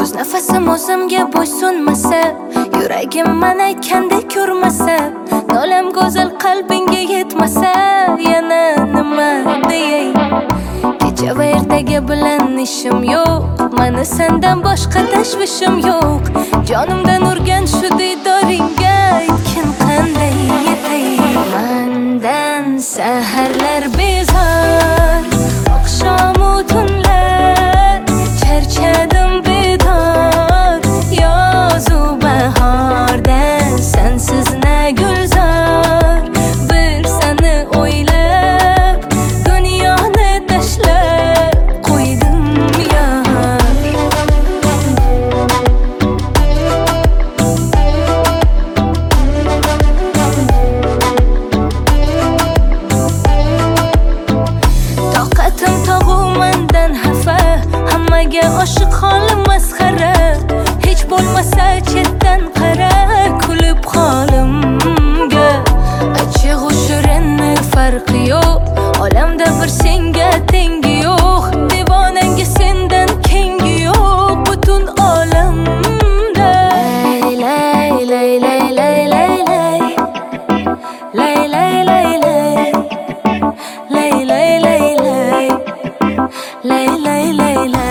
o'z nafasim o'zimga bo'ysunmasa yuragim man aytgandek ko'rmasa nolam go'zal qalbingga yetmasa yana nima deyay? Kecha va ertaga bilan ishim yo'q mana sendan boshqa tashvishim yo'q. Jonimdan urgan shu diydoringga Seherler bizar Akşam utun Sevge aşık halim mesxere Hiç bo'lmasa chetdan qara Kulib halimga Achig'u shirinni farqi yo'q Olamda bir senga tengi yo'q Devonangi sendan kengi yo'q Butun olamda Lay lay lay lay lay lay lay. Lay lay lay lay. Lay lay lay lay. Lay lay lay lay.